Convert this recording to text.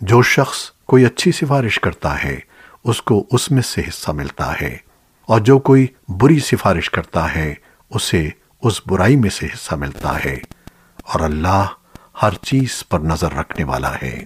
جو شخص کوئی اچھی سفارش کرتا ہے، اس کو اس میں سے حصہ ملتا ہے۔ اور جو کوئی بری سفارش کرتا ہے، اسے اس برائی میں سے حصہ ملتا ہے۔ اور اللہ ہر چیز پر نظر رکھنے والا ہے۔